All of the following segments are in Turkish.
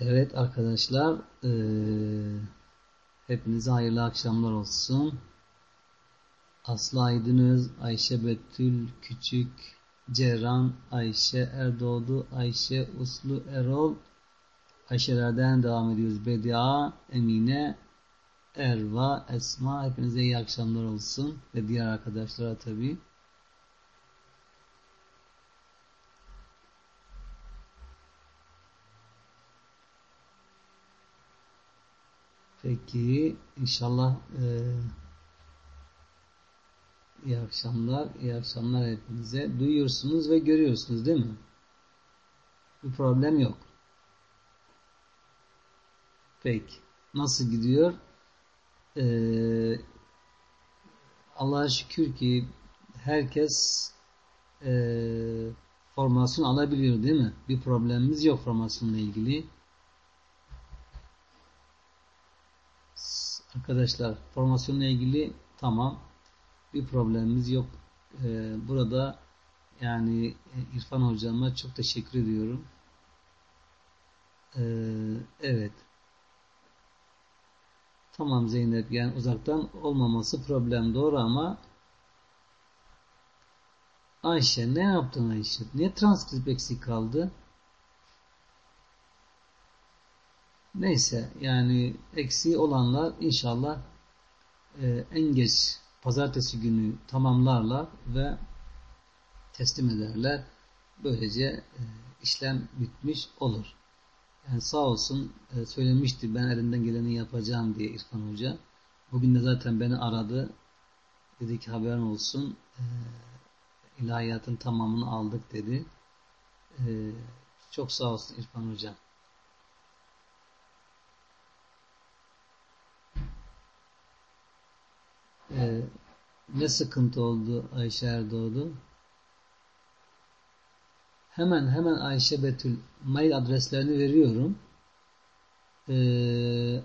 Evet arkadaşlar eee, hepinize hayırlı akşamlar olsun. Aslı Aydınız, Ayşe Betül Küçük, Ceren, Ayşe Erdoğdu, Ayşe Uslu Erol, Ayşelerden devam ediyoruz. Bedia, Emine, Erva, Esma hepinize iyi akşamlar olsun ve diğer arkadaşlara tabii. Peki inşallah eee iyi akşamlar, iyi akşamlar hepinize. Duyuyorsunuz ve görüyorsunuz değil mi? Bir problem yok. Peki. Nasıl gidiyor? Ee, Allah'a şükür ki herkes e, formasyon alabiliyor değil mi? Bir problemimiz yok formasyonla ilgili. Arkadaşlar formasyonla ilgili tamam bir problemimiz yok. Ee, burada yani e, İrfan hocama çok teşekkür ediyorum. Ee, evet. Tamam Zeynep yani uzaktan olmaması problem doğru ama Ayşe ne yaptın Ayşe? Niye transkript eksik kaldı? Neyse yani eksiği olanlar inşallah e, en geç pazartesi günü tamamlarlar ve teslim ederler. Böylece e, işlem bitmiş olur. Yani sağ olsun e, söylemişti ben elimden geleni yapacağım diye İrfan Hoca. Bugün de zaten beni aradı. Dedi ki haberin olsun e, ilahiyatın tamamını aldık dedi. E, çok sağ olsun İrfan Hoca. Ee, ne sıkıntı oldu Ayşe Erdoğdu? Hemen hemen Ayşe Betül mail adreslerini veriyorum. Ee,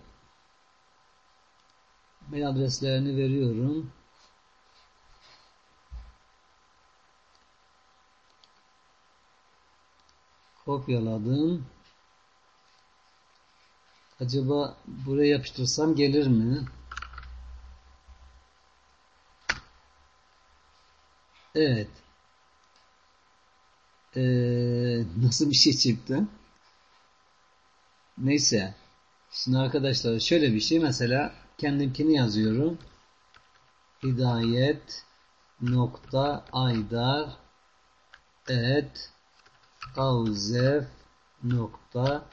mail adreslerini veriyorum. Kopyaladım. Acaba buraya yapıştırsam gelir mi? Evet. Ee, nasıl bir şey çıktı? Neyse. Şimdi arkadaşlar şöyle bir şey. Mesela kendimkini yazıyorum. Hidayet nokta aydar et avzef nokta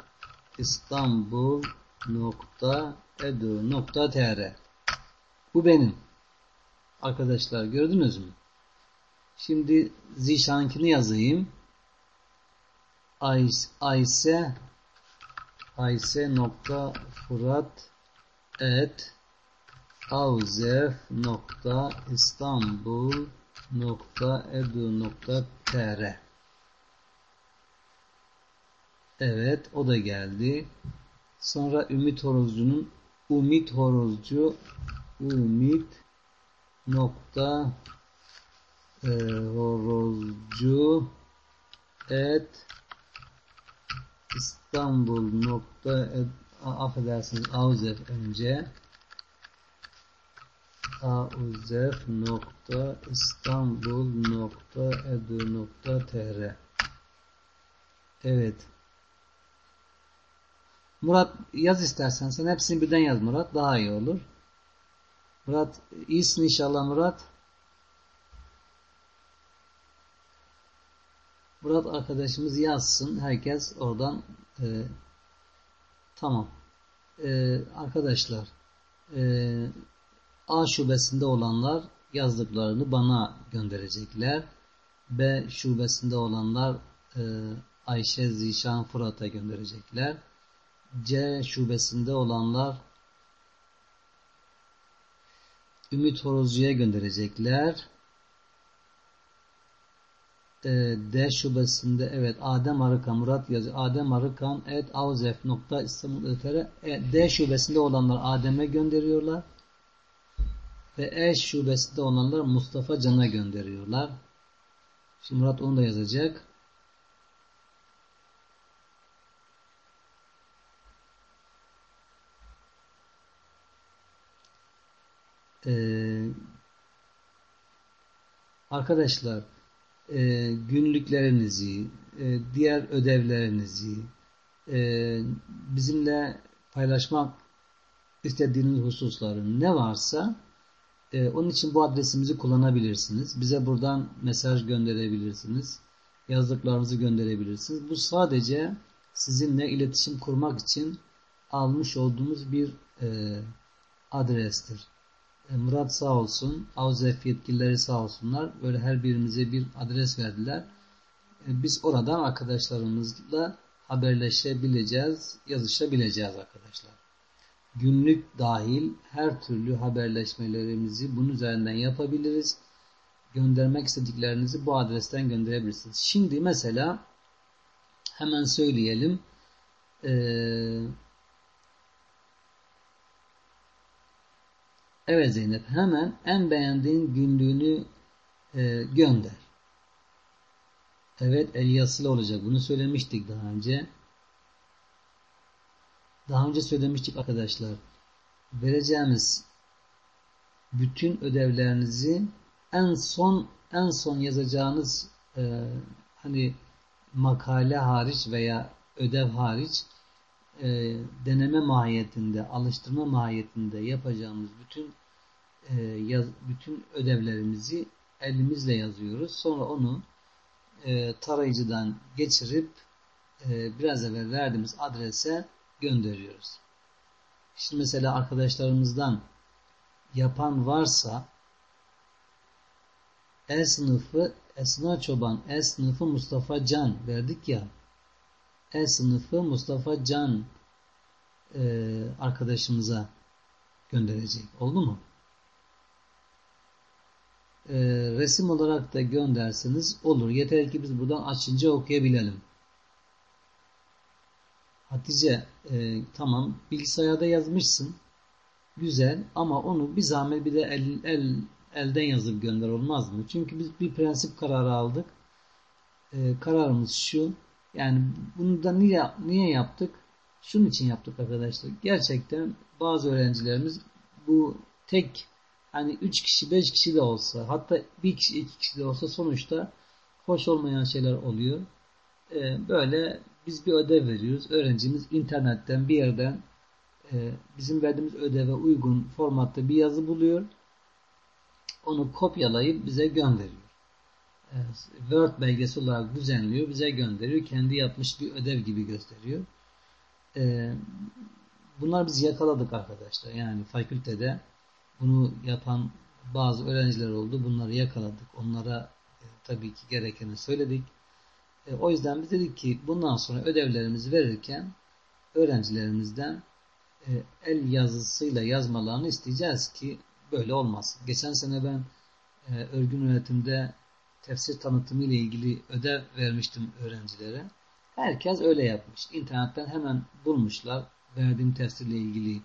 İstanbul nokta edu nokta tr Bu benim. Arkadaşlar gördünüz mü? Şimdi zişankini yazayım. Ayse Ayse nokta Fırat et avzef nokta İstanbul nokta edu nokta tr Evet o da geldi. Sonra Ümit Horozcu'nun Umit Horozcu Umit nokta e, horozcu et İstanbul nokta et, affedersiniz Avzef önce Avzef nokta İstanbul nokta edu nokta tr Evet. Murat yaz istersen. Sen hepsini birden yaz Murat. Daha iyi olur. Murat iyisin inşallah Murat. Murat arkadaşımız yazsın. Herkes oradan e, tamam. E, arkadaşlar e, A şubesinde olanlar yazdıklarını bana gönderecekler. B şubesinde olanlar e, Ayşe Zişan Fırat'a gönderecekler. C şubesinde olanlar Ümit Horozcu'ya gönderecekler. E, D şubesinde evet Adem Arıkan Murat yazı Adem Arıkan et avzef nokta e, D şubesinde olanlar Adem'e gönderiyorlar ve E şubesinde olanlar Mustafa Can'a gönderiyorlar. Şimdi Murat onu da yazacak. Ee, arkadaşlar e, günlüklerinizi, e, diğer ödevlerinizi e, bizimle paylaşmak istediğiniz hususların ne varsa e, onun için bu adresimizi kullanabilirsiniz. Bize buradan mesaj gönderebilirsiniz. Yazdıklarınızı gönderebilirsiniz. Bu sadece sizinle iletişim kurmak için almış olduğumuz bir e, adrestir. E, Murat sağ olsun, Avzef yetkilileri sağ olsunlar. Böyle her birimize bir adres verdiler. E, biz oradan arkadaşlarımızla haberleşebileceğiz, yazışabileceğiz arkadaşlar. Günlük dahil her türlü haberleşmelerimizi bunun üzerinden yapabiliriz. Göndermek istediklerinizi bu adresten gönderebilirsiniz. Şimdi mesela hemen söyleyelim. Ee, evet Zeynep hemen en beğendiğin günlüğünü e, gönder. Evet el yazılı olacak. Bunu söylemiştik daha önce. Daha önce söylemiştik arkadaşlar. Vereceğimiz bütün ödevlerinizi en son en son yazacağınız e, hani makale hariç veya ödev hariç e, deneme mahiyetinde, alıştırma mahiyetinde yapacağımız bütün e, yaz, bütün ödevlerimizi elimizle yazıyoruz. Sonra onu e, tarayıcıdan geçirip e, biraz evvel verdiğimiz adrese gönderiyoruz. Şimdi mesela arkadaşlarımızdan yapan varsa E sınıfı Esna Çoban, E sınıfı Mustafa Can verdik ya. E sınıfı Mustafa Can e, arkadaşımıza gönderecek. Oldu mu? E, resim olarak da gönderseniz olur. Yeter ki biz buradan açınca okuyabilelim. Hatice e, tamam bilgisayarda yazmışsın. Güzel ama onu bir zahmet bir de el, el, elden yazıp gönder olmaz mı? Çünkü biz bir prensip kararı aldık. E, kararımız şu. Yani bunu da niye, niye yaptık? Şunun için yaptık arkadaşlar. Gerçekten bazı öğrencilerimiz bu tek hani 3 kişi 5 kişi de olsa hatta bir kişi 2 kişi de olsa sonuçta hoş olmayan şeyler oluyor. Ee, böyle biz bir ödev veriyoruz. Öğrencimiz internetten bir yerden e, bizim verdiğimiz ödeve uygun formatta bir yazı buluyor. Onu kopyalayıp bize gönderiyor. Word belgesi olarak düzenliyor. Bize gönderiyor. Kendi yapmış bir ödev gibi gösteriyor. E, bunlar biz yakaladık arkadaşlar. Yani fakültede bunu yapan bazı öğrenciler oldu. Bunları yakaladık. Onlara e, tabii ki gerekeni söyledik. E, o yüzden biz dedik ki bundan sonra ödevlerimizi verirken öğrencilerimizden e, el yazısıyla yazmalarını isteyeceğiz ki böyle olmasın. Geçen sene ben örgün öğretimde tefsir tanıtımı ile ilgili ödev vermiştim öğrencilere. Herkes öyle yapmış. İnternetten hemen bulmuşlar verdiğim tefsirle ilgili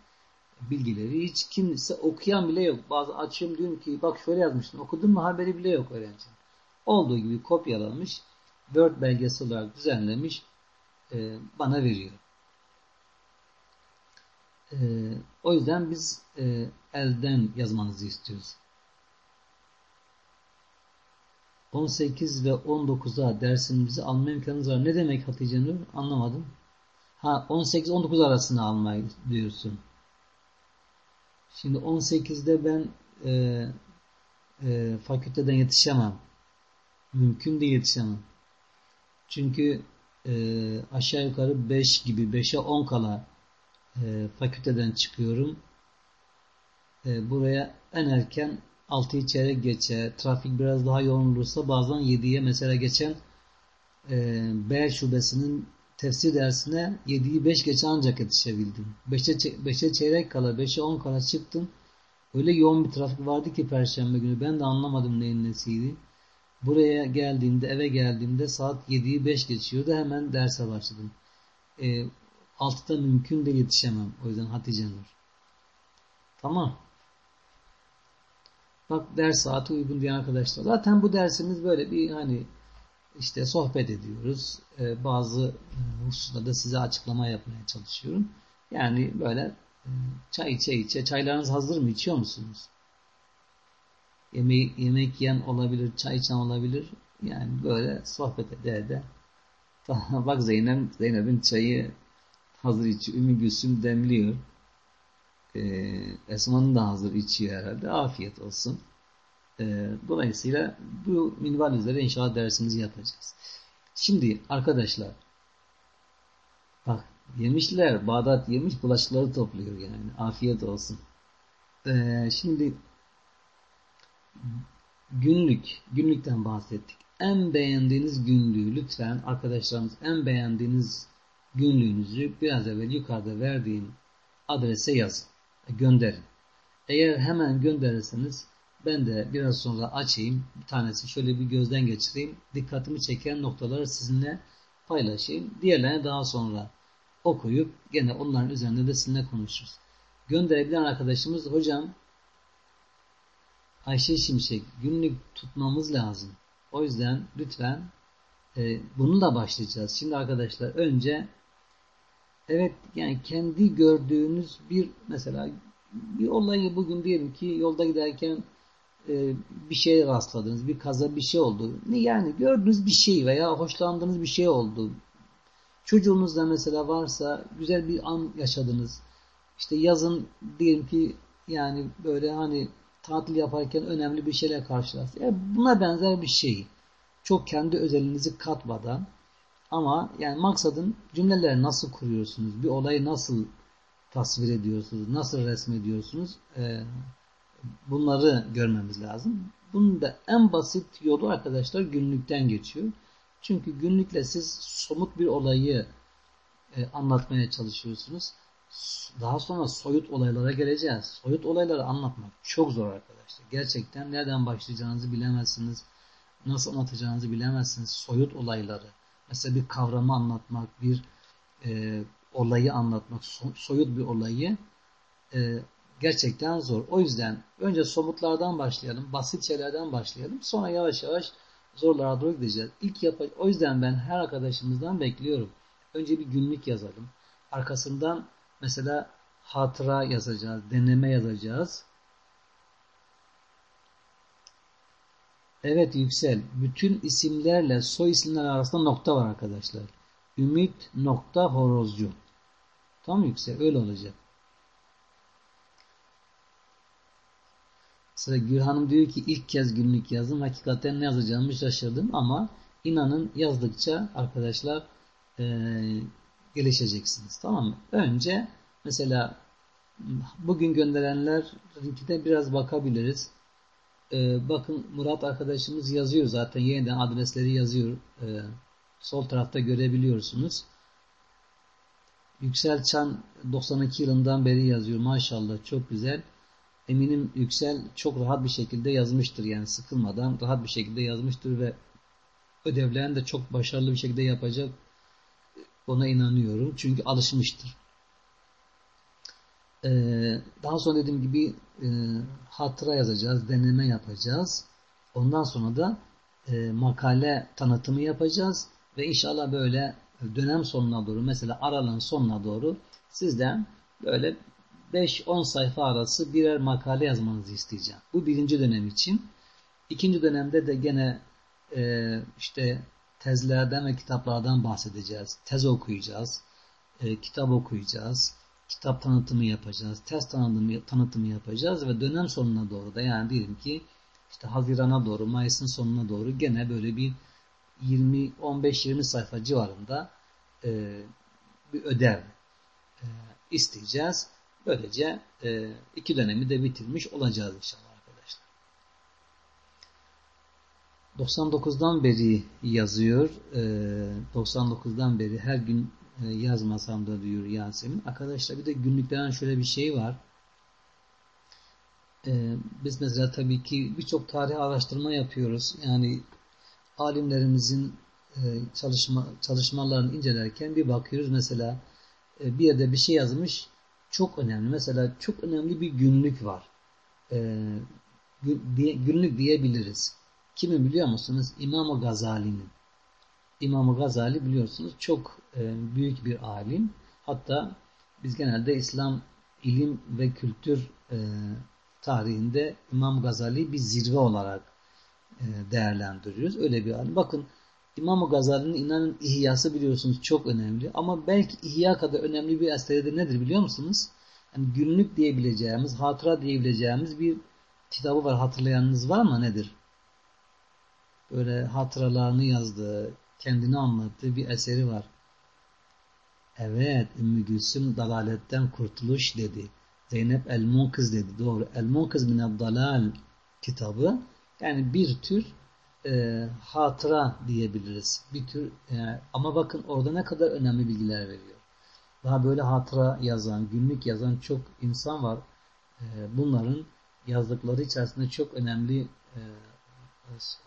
bilgileri. Hiç kimse okuyan bile yok. Bazı açıyorum diyorum ki bak şöyle yazmıştın okudun mu haberi bile yok öğrenci. Olduğu gibi kopyalamış Word belgesi olarak düzenlemiş e, bana veriyor. E, o yüzden biz e, elden yazmanızı istiyoruz. 18 ve 19'a dersimizi alma imkanınız var. Ne demek Hatice Nur? Anlamadım. Ha 18-19 arasında almayı diyorsun. Şimdi 18'de ben e, e, fakülteden yetişemem. Mümkün değil yetişemem. Çünkü e, aşağı yukarı 5 gibi 5'e 10 kala e, fakülteden çıkıyorum. E, buraya en erken 6'yı çeyrek geçe, trafik biraz daha yoğun olursa bazen 7'ye mesela geçen e, B şubesinin tefsir dersine 7'yi 5 geçe ancak yetişebildim. 5'e 5'e çeyrek kala, 5'e 10 kala çıktım. Öyle yoğun bir trafik vardı ki perşembe günü. Ben de anlamadım neyin nesiydi. Buraya geldiğimde, eve geldiğimde saat 7'yi 5 geçiyordu. Hemen derse başladım. E, 6'da mümkün de yetişemem. O yüzden Hatice Nur. Tamam. Bak ders saati uygun diye arkadaşlar. Zaten bu dersimiz böyle bir hani işte sohbet ediyoruz. Ee, bazı e, hususlarda size açıklama yapmaya çalışıyorum. Yani böyle e, çay içe içe. Çaylarınız hazır mı? İçiyor musunuz? yemek, yemek yiyen olabilir, çay içen olabilir. Yani böyle sohbet eder de bak Zeynep, Zeynep'in çayı hazır içi Ümmü Gülsüm demliyor. Ee, Esma'nın da hazır içiyor herhalde. Afiyet olsun. Ee, dolayısıyla bu minval üzere inşallah dersimizi yapacağız. Şimdi arkadaşlar bak yemişler Bağdat yemiş bulaşıkları topluyor yani. Afiyet olsun. Ee, şimdi günlük günlükten bahsettik. En beğendiğiniz günlüğü lütfen arkadaşlarımız en beğendiğiniz günlüğünüzü biraz evvel yukarıda verdiğim adrese yazın. Gönderin. Eğer hemen gönderirseniz ben de biraz sonra açayım. Bir tanesi şöyle bir gözden geçireyim. Dikkatimi çeken noktaları sizinle paylaşayım. Diğerlerini daha sonra okuyup gene onların üzerinde de sizinle konuşuruz. Gönderebilen arkadaşımız hocam Ayşe Şimşek günlük tutmamız lazım. O yüzden lütfen e, bununla başlayacağız. Şimdi arkadaşlar önce evet yani kendi gördüğünüz bir mesela bir olayı bugün diyelim ki yolda giderken e, bir şeye rastladınız, bir kaza bir şey oldu. Yani gördüğünüz bir şey veya hoşlandığınız bir şey oldu. Çocuğunuzda mesela varsa güzel bir an yaşadınız. İşte yazın diyelim ki yani böyle hani tatil yaparken önemli bir şeyle karşılaştınız. Yani buna benzer bir şey. Çok kendi özelinizi katmadan ama yani maksadın cümleleri nasıl kuruyorsunuz? Bir olayı nasıl tasvir ediyorsunuz? Nasıl resmediyorsunuz? Ee, bunları görmemiz lazım. Bunun da en basit yolu arkadaşlar günlükten geçiyor. Çünkü günlükle siz somut bir olayı e, anlatmaya çalışıyorsunuz. Daha sonra soyut olaylara geleceğiz. Soyut olayları anlatmak çok zor arkadaşlar. Gerçekten nereden başlayacağınızı bilemezsiniz. Nasıl anlatacağınızı bilemezsiniz. Soyut olayları. Mesela bir kavramı anlatmak, bir e, olayı anlatmak, so, soyut bir olayı e, gerçekten zor. O yüzden önce somutlardan başlayalım, basit şeylerden başlayalım. Sonra yavaş yavaş zorlara doğru gideceğiz. İlk yap o yüzden ben her arkadaşımızdan bekliyorum. Önce bir günlük yazalım. Arkasından mesela hatıra yazacağız, deneme yazacağız. Evet Yüksel, bütün isimlerle soy isimler arasında nokta var arkadaşlar. Ümit nokta horozcu. Tamam Yüksel, öyle olacak. Sıra Gülhanım diyor ki ilk kez günlük yazdım. Hakikaten ne yazacağımı şaşırdım ama inanın yazdıkça arkadaşlar e, gelişeceksiniz. Tamam mı? Önce mesela bugün gönderenler de biraz bakabiliriz. E, bakın Murat arkadaşımız yazıyor zaten yeniden adresleri yazıyor. E, sol tarafta görebiliyorsunuz. Yüksel Çan 92 yılından beri yazıyor. Maşallah çok güzel eminim Yüksel çok rahat bir şekilde yazmıştır. Yani sıkılmadan rahat bir şekilde yazmıştır ve ödevlerini de çok başarılı bir şekilde yapacak ona inanıyorum. Çünkü alışmıştır. Ee, daha sonra dediğim gibi e, hatıra yazacağız, deneme yapacağız. Ondan sonra da e, makale tanıtımı yapacağız ve inşallah böyle dönem sonuna doğru mesela aralığın sonuna doğru sizden böyle 5-10 sayfa arası birer makale yazmanızı isteyeceğim. Bu birinci dönem için. İkinci dönemde de gene e, işte tezlerden ve kitaplardan bahsedeceğiz. Tez okuyacağız. Kitap okuyacağız. Kitap tanıtımı yapacağız. Tez tanıtımı, tanıtımı yapacağız ve dönem sonuna doğru da yani diyelim ki işte Haziran'a doğru, Mayıs'ın sonuna doğru gene böyle bir 20 15-20 sayfa civarında e, bir ödev e, isteyeceğiz. Böylece e, iki dönemi de bitirmiş olacağız inşallah arkadaşlar. 99'dan beri yazıyor. E, 99'dan beri her gün yazmasam da diyor Yasemin. Arkadaşlar bir de günlüklerin şöyle bir şey var. E, biz mesela tabii ki birçok tarih araştırma yapıyoruz. Yani alimlerimizin e, çalışma çalışmalarını incelerken bir bakıyoruz mesela e, bir yerde bir şey yazmış çok önemli. Mesela çok önemli bir günlük var. Günlük diyebiliriz. Kimi biliyor musunuz? İmam-ı Gazali'nin. İmam-ı Gazali biliyorsunuz çok e, büyük bir alim. Hatta biz genelde İslam ilim ve kültür e, tarihinde İmam Gazali bir zirve olarak e, değerlendiriyoruz. Öyle bir hal. Bakın İmam Gazali'nin inanın ihyası biliyorsunuz çok önemli. Ama belki ihya kadar önemli bir eseri de nedir biliyor musunuz? Yani günlük diyebileceğimiz, hatıra diyebileceğimiz bir kitabı var. Hatırlayanınız var mı? Nedir? Böyle hatıralarını yazdığı, kendini anlattığı bir eseri var. Evet, Ümmü Gülsüm dalaletten kurtuluş dedi. Zeynep El-Munkız dedi. Doğru. El-Munkız minel dalal kitabı yani bir tür e, hatıra diyebiliriz. Bir tür e, ama bakın orada ne kadar önemli bilgiler veriyor. Daha böyle hatıra yazan, günlük yazan çok insan var. E, bunların yazdıkları içerisinde çok önemli e,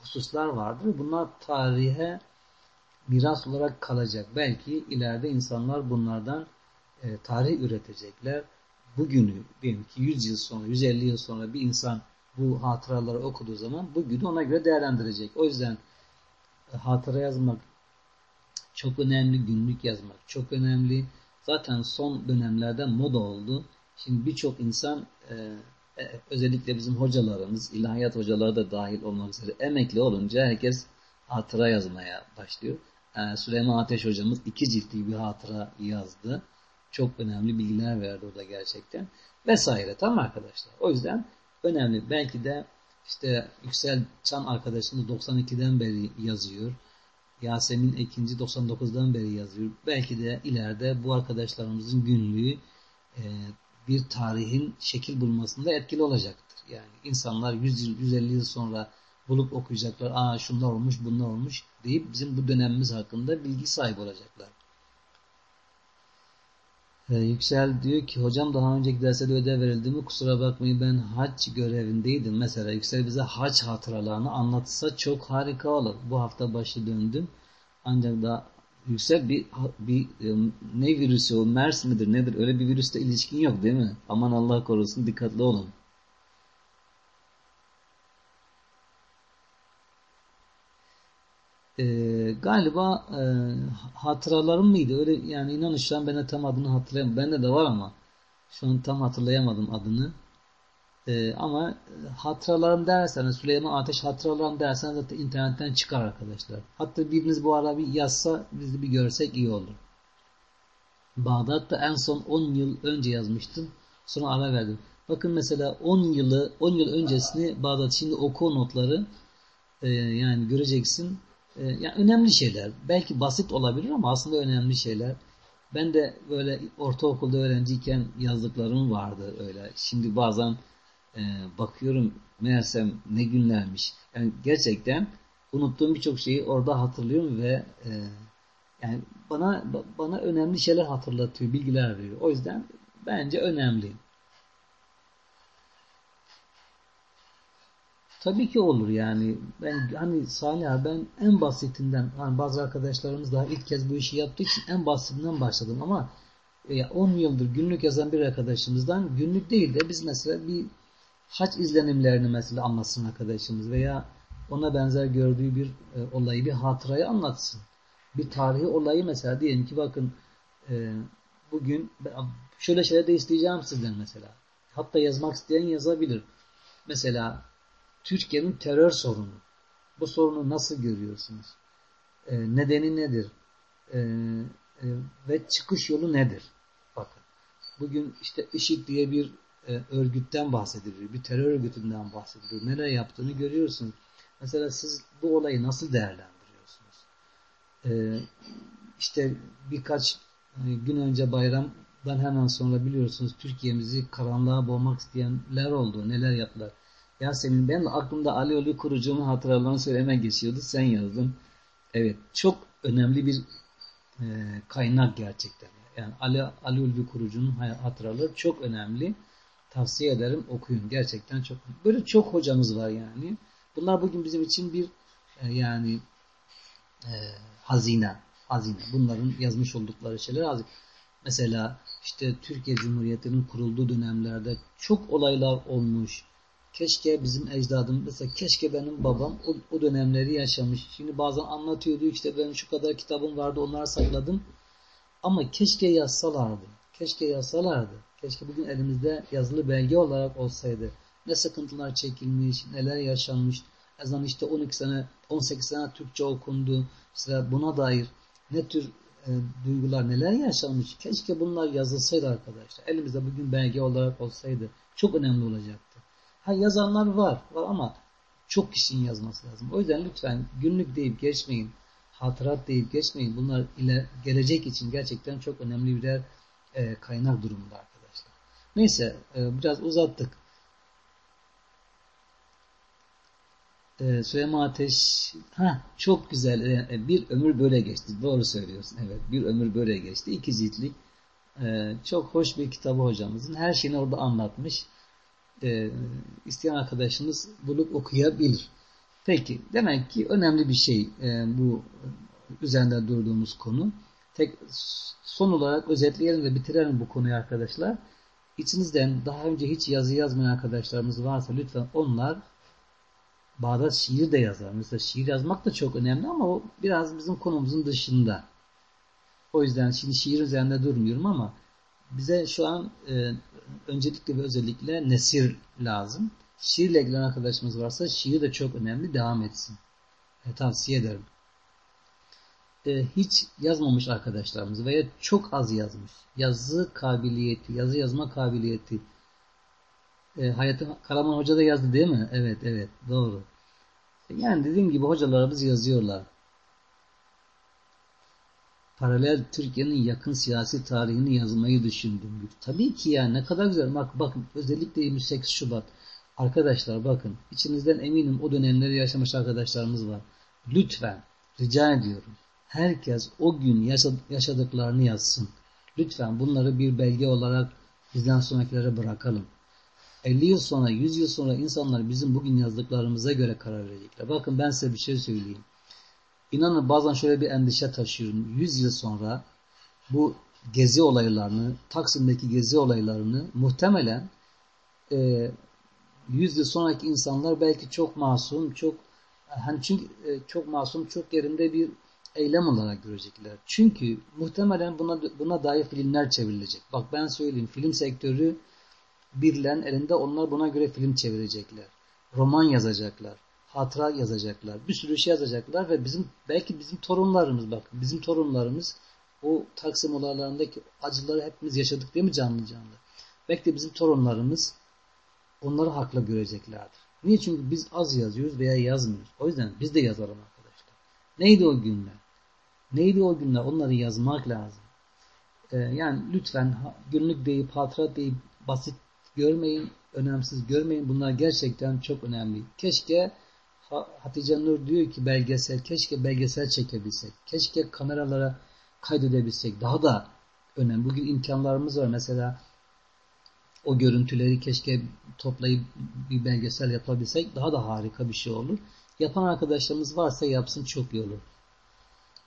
hususlar vardır. Bunlar tarihe miras olarak kalacak. Belki ileride insanlar bunlardan e, tarih üretecekler. Bugünü diyelim ki 100 yıl sonra, 150 yıl sonra bir insan bu hatıraları okuduğu zaman bugünü ona göre değerlendirecek. O yüzden e, hatıra yazmak çok önemli, günlük yazmak çok önemli. Zaten son dönemlerde moda oldu. Şimdi birçok insan e, e, özellikle bizim hocalarımız, ilahiyat hocaları da dahil olmak üzere emekli olunca herkes hatıra yazmaya başlıyor. E, Süleyman Ateş hocamız iki ciltli bir hatıra yazdı. Çok önemli bilgiler verdi orada gerçekten. Vesaire tamam arkadaşlar. O yüzden önemli. Belki de işte Yüksel Çan arkadaşımız 92'den beri yazıyor. Yasemin Ekinci 99'dan beri yazıyor. Belki de ileride bu arkadaşlarımızın günlüğü e, bir tarihin şekil bulmasında etkili olacaktır. Yani insanlar 100 yıl, 150 yıl sonra bulup okuyacaklar. Aa şunlar olmuş, bunlar olmuş deyip bizim bu dönemimiz hakkında bilgi sahibi olacaklar. Ee, Yüksel diyor ki hocam daha önceki derste de ödev verildi mi? Kusura bakmayın ben hac görevindeydim. Mesela Yüksel bize hac hatıralarını anlatsa çok harika olur. Bu hafta başı döndüm. Ancak da Yüksel bir, bir e, ne virüsü o? MERS midir nedir? Öyle bir virüste ilişkin yok değil mi? Aman Allah korusun dikkatli olun. E, galiba e, hatıralarım mıydı? Öyle yani inanın şu an ben de tam adını hatırlayamadım. Bende de var ama şu an tam hatırlayamadım adını. E, ama hatıralarım derseniz Süleyman Ateş hatıralarım derseniz zaten internetten çıkar arkadaşlar. Hatta biriniz bu ara bir yazsa biz de bir görsek iyi olur. Bağdat'ta en son 10 yıl önce yazmıştım. Sonra ara verdim. Bakın mesela 10 yılı 10 yıl öncesini Bağdat şimdi oku notları e, yani göreceksin e, yani önemli şeyler. Belki basit olabilir ama aslında önemli şeyler. Ben de böyle ortaokulda öğrenciyken yazdıklarım vardı öyle. Şimdi bazen e, bakıyorum meğersem ne günlermiş. Yani gerçekten unuttuğum birçok şeyi orada hatırlıyorum ve e, yani bana bana önemli şeyler hatırlatıyor, bilgiler veriyor. O yüzden bence önemli. Tabii ki olur yani. Ben hani Salih ben en basitinden hani bazı arkadaşlarımız daha ilk kez bu işi yaptığı için en basitinden başladım ama 10 e, yıldır günlük yazan bir arkadaşımızdan günlük değil de biz mesela bir haç izlenimlerini mesela anlatsın arkadaşımız veya ona benzer gördüğü bir e, olayı bir hatırayı anlatsın. Bir tarihi olayı mesela diyelim ki bakın e, bugün şöyle şeyler de isteyeceğim sizden mesela. Hatta yazmak isteyen yazabilir. Mesela Türkiye'nin terör sorunu. Bu sorunu nasıl görüyorsunuz? E, nedeni nedir? E, e, ve çıkış yolu nedir? Bakın. Bugün işte IŞİD diye bir e, örgütten bahsediliyor. Bir terör örgütünden bahsediliyor. Neler yaptığını görüyorsunuz. Mesela siz bu olayı nasıl değerlendiriyorsunuz? E, işte birkaç e, gün önce bayramdan hemen sonra biliyorsunuz Türkiye'mizi karanlığa boğmak isteyenler oldu. Neler yaptılar? Yasemin ben aklımda Ali Oli kurucumun hatıralarını söyleme geçiyordu. Sen yazdın. Evet. Çok önemli bir e, kaynak gerçekten. Yani Ali, Ali Ulvi kurucunun hatıraları çok önemli. Tavsiye ederim okuyun. Gerçekten çok. Böyle çok hocamız var yani. Bunlar bugün bizim için bir e, yani e, hazine. Hazine. Bunların yazmış oldukları şeyler hazine. Mesela işte Türkiye Cumhuriyeti'nin kurulduğu dönemlerde çok olaylar olmuş Keşke bizim ecdadım mesela keşke benim babam o, o dönemleri yaşamış. Şimdi bazen anlatıyordu işte ben şu kadar kitabım vardı onları sakladım. Ama keşke yazsalardı. Keşke yazsalardı. Keşke bugün elimizde yazılı belge olarak olsaydı. ne sıkıntılar çekilmiş, neler yaşanmış. Ezan işte 12 sene, 18 sene Türkçe okundu. Mesela buna dair ne tür e, duygular, neler yaşanmış. Keşke bunlar yazılsaydı arkadaşlar. Elimizde bugün belge olarak olsaydı çok önemli olacaktı. Ha yazanlar var, var ama çok kişinin yazması lazım. O yüzden lütfen günlük deyip geçmeyin. Hatırat deyip geçmeyin. Bunlar ile gelecek için gerçekten çok önemli birer e, kaynak durumunda arkadaşlar. Neyse e, biraz uzattık. e, Süleyman Ateş ha çok güzel e, bir ömür böyle geçti doğru söylüyorsun evet bir ömür böyle geçti iki ciltlik e, çok hoş bir kitabı hocamızın her şeyini orada anlatmış e, isteyen arkadaşımız bulup okuyabilir peki demek ki önemli bir şey e, bu üzerinde durduğumuz konu tek son olarak özetleyelim ve bitirelim bu konuyu arkadaşlar İçinizden daha önce hiç yazı yazmayan arkadaşlarımız varsa lütfen onlar Bağdat şiir de yazar. Mesela şiir yazmak da çok önemli ama o biraz bizim konumuzun dışında. O yüzden şimdi şiir üzerinde durmuyorum ama bize şu an e, öncelikle ve özellikle nesir lazım. Şiirle ilgili arkadaşımız varsa şiir de çok önemli. Devam etsin. E, tavsiye ederim. E, hiç yazmamış arkadaşlarımız veya çok az yazmış. Yazı kabiliyeti, yazı yazma kabiliyeti e, Hayati Karaman Hoca da yazdı değil mi? Evet, evet. Doğru. Yani dediğim gibi hocalarımız yazıyorlar. Paralel Türkiye'nin yakın siyasi tarihini yazmayı düşündüm. Tabii ki ya ne kadar güzel. Bak bakın özellikle 28 Şubat. Arkadaşlar bakın içinizden eminim o dönemleri yaşamış arkadaşlarımız var. Lütfen rica ediyorum. Herkes o gün yaşadıklarını yazsın. Lütfen bunları bir belge olarak bizden sonrakilere bırakalım. 50 yıl sonra, 100 yıl sonra insanlar bizim bugün yazdıklarımıza göre karar verecekler. Bakın ben size bir şey söyleyeyim. İnanın bazen şöyle bir endişe taşıyorum. 100 yıl sonra bu gezi olaylarını, Taksim'deki gezi olaylarını muhtemelen e, 100 yıl sonraki insanlar belki çok masum, çok hani çünkü e, çok masum, çok yerinde bir eylem olarak görecekler. Çünkü muhtemelen buna buna dair filmler çevrilecek. Bak ben söyleyeyim film sektörü birilerinin elinde onlar buna göre film çevirecekler. Roman yazacaklar. Hatıra yazacaklar. Bir sürü şey yazacaklar ve bizim belki bizim torunlarımız bak bizim torunlarımız o Taksim olaylarındaki acıları hepimiz yaşadık değil mi canlı canlı? Belki de bizim torunlarımız onları haklı göreceklerdir. Niye? Çünkü biz az yazıyoruz veya yazmıyoruz. O yüzden biz de yazalım arkadaşlar. Neydi o günler? Neydi o günler? Onları yazmak lazım. Ee, yani lütfen günlük deyip, hatıra deyip basit görmeyin, önemsiz görmeyin. Bunlar gerçekten çok önemli. Keşke Hatice Nur diyor ki belgesel, keşke belgesel çekebilsek. Keşke kameralara kaydedebilsek. Daha da önemli. Bugün imkanlarımız var. Mesela o görüntüleri keşke toplayıp bir belgesel yapabilsek daha da harika bir şey olur. Yapan arkadaşlarımız varsa yapsın çok iyi olur.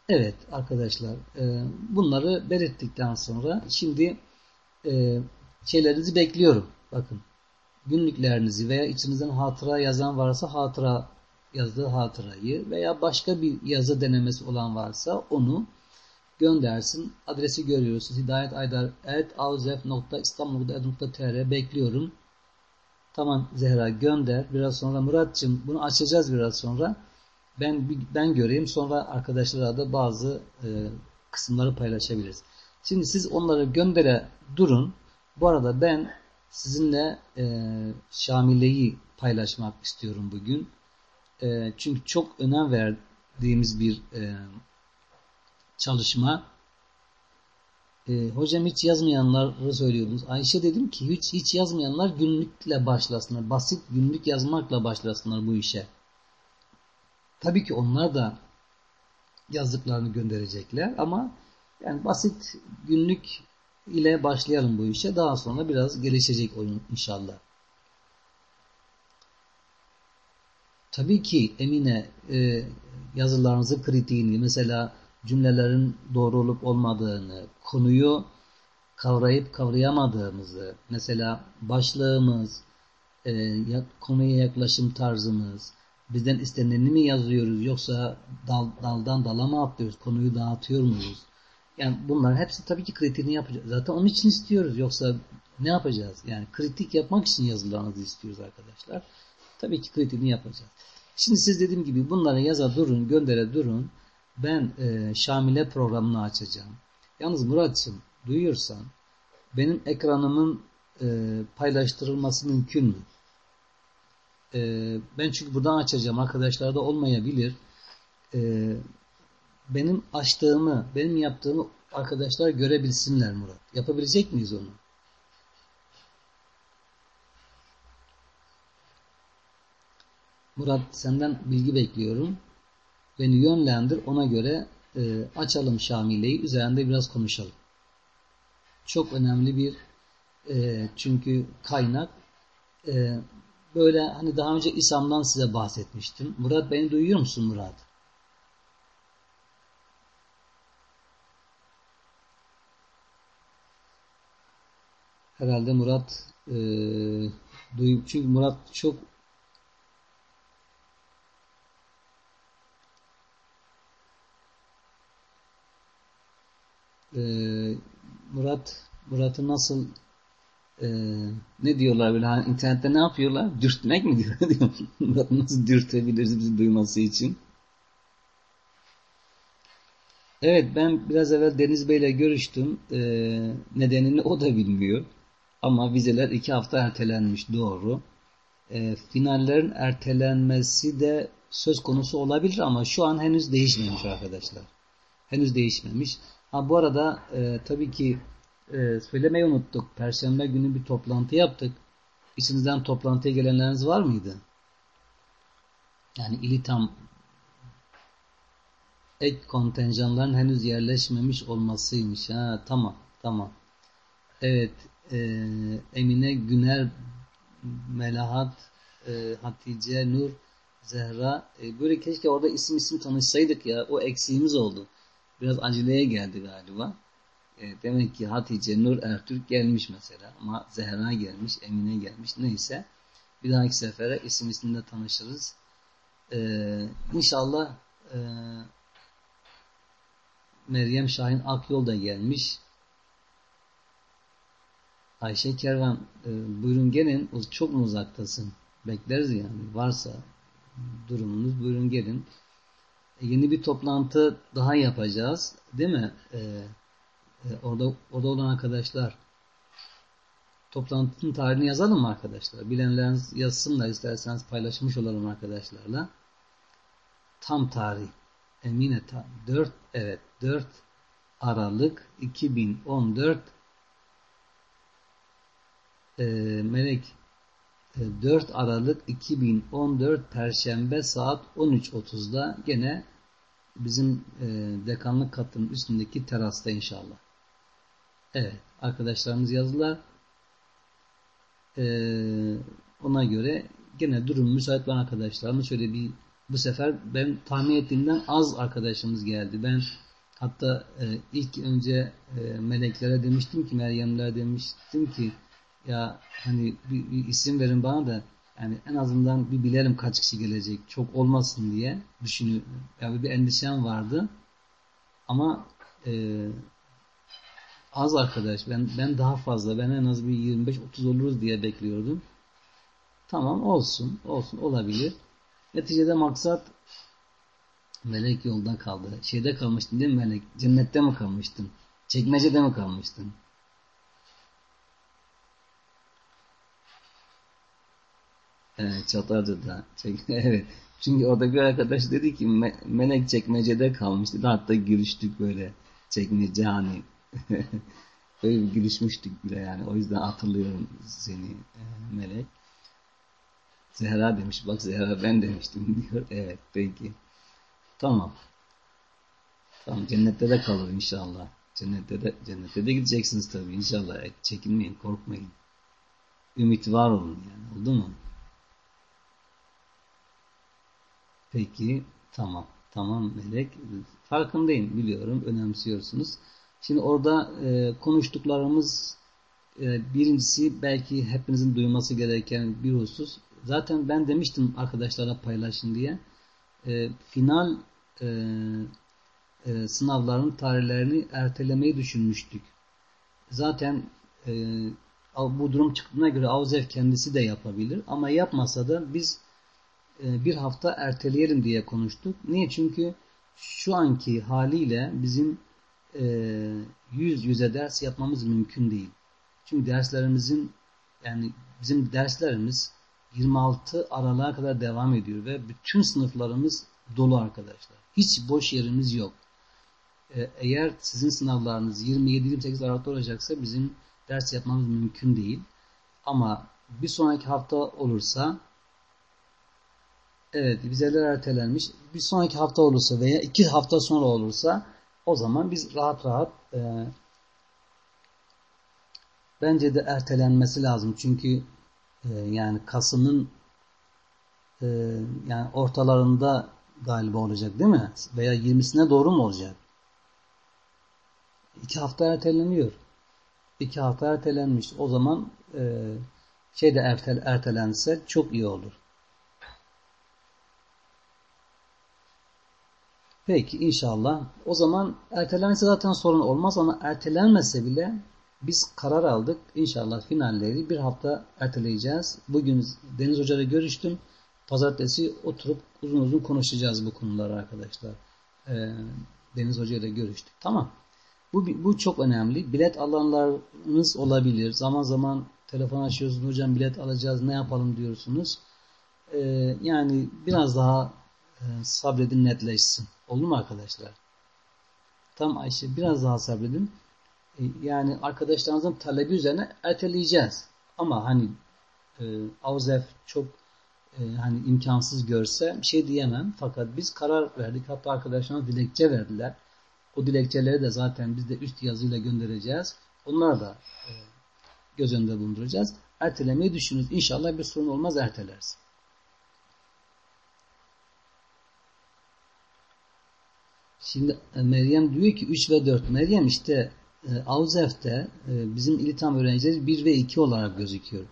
Evet arkadaşlar e, bunları belirttikten sonra şimdi e, şeylerinizi bekliyorum. Bakın günlüklerinizi veya içinizden hatıra yazan varsa hatıra yazdığı hatırayı veya başka bir yazı denemesi olan varsa onu göndersin. Adresi görüyorsunuz. hidayetaydar.avzef.istanbul.edu.tr bekliyorum. Tamam Zehra gönder. Biraz sonra Muratçım bunu açacağız biraz sonra. Ben ben göreyim sonra arkadaşlara da bazı e, kısımları paylaşabiliriz. Şimdi siz onları göndere durun. Bu arada ben sizinle e, Şamile'yi paylaşmak istiyorum bugün. E, çünkü çok önem verdiğimiz bir e, çalışma. E, hocam hiç yazmayanları söylüyordunuz. Ayşe dedim ki hiç hiç yazmayanlar günlükle başlasınlar. Basit günlük yazmakla başlasınlar bu işe. Tabii ki onlar da yazdıklarını gönderecekler ama yani basit günlük ile başlayalım bu işe. Daha sonra biraz gelişecek oyun inşallah. Tabii ki Emine e, yazılarınızı kritiğini mesela cümlelerin doğru olup olmadığını, konuyu kavrayıp kavrayamadığımızı, mesela başlığımız, e, konuya yaklaşım tarzımız, bizden isteneni mi yazıyoruz yoksa dal, daldan dala mı atlıyoruz, konuyu dağıtıyor muyuz? Yani bunlar hepsi tabii ki kriterini yapacağız. Zaten onun için istiyoruz. Yoksa Ne yapacağız? Yani kritik yapmak için yazılarınızı istiyoruz arkadaşlar. Tabii ki kritiğini yapacağız. Şimdi siz dediğim gibi bunları yaza durun, göndere durun. Ben e, Şamile programını açacağım. Yalnız Murat'cığım duyuyorsan benim ekranımın e, paylaştırılması mümkün mü? E, ben çünkü buradan açacağım. Arkadaşlarda olmayabilir. E, benim açtığımı, benim yaptığımı arkadaşlar görebilsinler Murat. Yapabilecek miyiz onu? Murat senden bilgi bekliyorum. Beni yönlendir. Ona göre e, açalım Şamile'yi. Üzerinde biraz konuşalım. Çok önemli bir e, çünkü kaynak. E, böyle hani daha önce İslam'dan size bahsetmiştim. Murat beni duyuyor musun Murat? Herhalde Murat e, duy, çünkü Murat çok e, Murat Murat'ı nasıl e, ne diyorlar böyle hani internette ne yapıyorlar? Dürtmek mi diyorlar? Murat'ı nasıl dürtebiliriz bizi duyması için? Evet ben biraz evvel Deniz Bey ile görüştüm. E, nedenini o da bilmiyor. Ama vizeler iki hafta ertelenmiş doğru. E, finallerin ertelenmesi de söz konusu olabilir ama şu an henüz değişmemiş arkadaşlar. Henüz değişmemiş. Ha bu arada e, tabii ki e, söylemeyi unuttuk. Perşembe günü bir toplantı yaptık. İçinizden toplantıya gelenleriniz var mıydı? Yani İlitam ek kontenjanların henüz yerleşmemiş olmasıymış. Ha tamam tamam. Evet e, Emine Güner Melahat e, Hatice Nur Zehra e, böyle keşke orada isim isim tanışsaydık ya o eksiğimiz oldu. Biraz aceleye geldi galiba. E, demek ki Hatice Nur Ertürk gelmiş mesela ama Zehra gelmiş, Emine gelmiş neyse. Bir dahaki sefere isim isimle tanışırız. E, inşallah e, Meryem Şahin Akyol da gelmiş. Ayşe Kervan e, buyurun gelin çok mu uzaktasın? Bekleriz yani varsa durumunuz buyurun gelin. E, yeni bir toplantı daha yapacağız değil mi? E, e, orada, orada olan arkadaşlar toplantının tarihini yazalım mı arkadaşlar? Bilenleriniz yazsınlar isterseniz paylaşmış olalım arkadaşlarla. Tam tarih emine ta 4 evet 4 Aralık 2014 e, Melek 4 Aralık 2014 Perşembe saat 13.30'da gene bizim e, dekanlık katının üstündeki terasta inşallah. Evet arkadaşlarımız yazdılar. E, ona göre gene durum müsait olan arkadaşlarımız şöyle bir bu sefer ben tahmin ettiğimden az arkadaşımız geldi. Ben hatta e, ilk önce meleklere demiştim ki Meryemlere demiştim ki ya hani bir, bir isim verin bana da yani en azından bir bilelim kaç kişi gelecek. Çok olmasın diye düşünüyorum. Yani bir endişem vardı. Ama e, az arkadaş. Ben ben daha fazla. Ben en az bir 25-30 oluruz diye bekliyordum. Tamam olsun. Olsun olabilir. Neticede maksat melek yolda kaldı. Şeyde kalmıştın değil mi melek? Cennette mi kalmıştın? Çekmecede mi kalmıştın? Evet, Çatalca'da. evet. Çünkü orada bir arkadaş dedi ki melek çekmecede kalmıştı. Hatta gülüştük böyle çekmece hani. böyle bir gülüşmüştük bile yani. O yüzden hatırlıyorum seni e, melek. Zehra demiş. Bak Zehra ben demiştim diyor. Evet peki. Tamam. Tamam cennette de kalır inşallah. Cennette de, cennette de gideceksiniz tabii inşallah. Çekinmeyin, korkmayın. Ümit var olun yani. Oldu mu? Peki tamam. Tamam Melek. Farkındayım biliyorum. Önemsiyorsunuz. Şimdi orada e, konuştuklarımız e, birincisi belki hepinizin duyması gereken bir husus. Zaten ben demiştim arkadaşlara paylaşın diye. E, final e, e, sınavların tarihlerini ertelemeyi düşünmüştük. Zaten e, bu durum çıktığına göre Avzev kendisi de yapabilir. Ama yapmasa da biz bir hafta erteleyelim diye konuştuk. Niye? Çünkü şu anki haliyle bizim e, yüz yüze ders yapmamız mümkün değil. Çünkü derslerimizin yani bizim derslerimiz 26 Aralık'a kadar devam ediyor ve bütün sınıflarımız dolu arkadaşlar. Hiç boş yerimiz yok. Ee, eğer sizin sınavlarınız 27-28 Aralık'ta olacaksa bizim ders yapmamız mümkün değil. Ama bir sonraki hafta olursa evet vizeler ertelenmiş. Bir sonraki hafta olursa veya iki hafta sonra olursa o zaman biz rahat rahat e, bence de ertelenmesi lazım. Çünkü e, yani Kasım'ın e, yani ortalarında galiba olacak değil mi? Veya 20'sine doğru mu olacak? İki hafta erteleniyor. İki hafta ertelenmiş. O zaman e, şey de ertel, ertelense çok iyi olur. Peki inşallah. O zaman ertelense zaten sorun olmaz ama ertelenmese bile biz karar aldık. İnşallah finalleri bir hafta erteleyeceğiz. Bugün Deniz Hoca görüştüm. Pazartesi oturup uzun uzun konuşacağız bu konuları arkadaşlar. Ee, Deniz Hoca görüştük. Tamam. Bu, bu çok önemli. Bilet alanlarınız olabilir. Zaman zaman telefon açıyorsunuz. Hocam bilet alacağız ne yapalım diyorsunuz. Ee, yani biraz daha e, sabredin netleşsin. Oldu mu arkadaşlar? Tam Ayşe biraz daha sabredin. Ee, yani arkadaşlarınızın talebi üzerine erteleyeceğiz. Ama hani e, Avzef çok e, hani imkansız görse bir şey diyemem. Fakat biz karar verdik. Hatta arkadaşlarına dilekçe verdiler. O dilekçeleri de zaten biz de üst yazıyla göndereceğiz. Onları da e, göz önünde bulunduracağız. Ertelemeyi düşünürüz. İnşallah bir sorun olmaz erteleriz. Şimdi e, Meryem diyor ki 3 ve 4. Meryem işte e, Avzef'te e, bizim ilitam öğrencileri 1 ve 2 olarak gözüküyor.